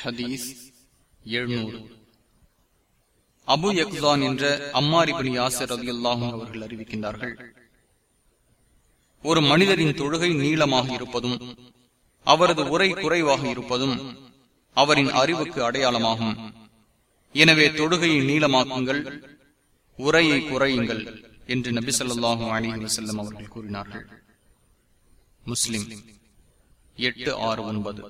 ஹதீஸ் எழுநூறு. அபு யக்தான் என்ற அம்மாரிபின் யாசர் ரதி அல்லாஹும் அவர்கள் அறிவிக்கின்றார்கள். ஒரு மனிதரின் தொழுகை நீளமாக இருப்பதும் அவரது உரை குறைவாக இருப்பதும் அவரின் அறிவுக்கு அடையாளமாகும். எனவே தொழுகையை நீளமாக்குங்கள் உரையை குறையுங்கள் என்று நபி சொல்லாஹும் அலி வசல்லம் அவர்கள் கூறினார்கள். முஸ்லிம் எட்டு ஆறு ஒன்பது.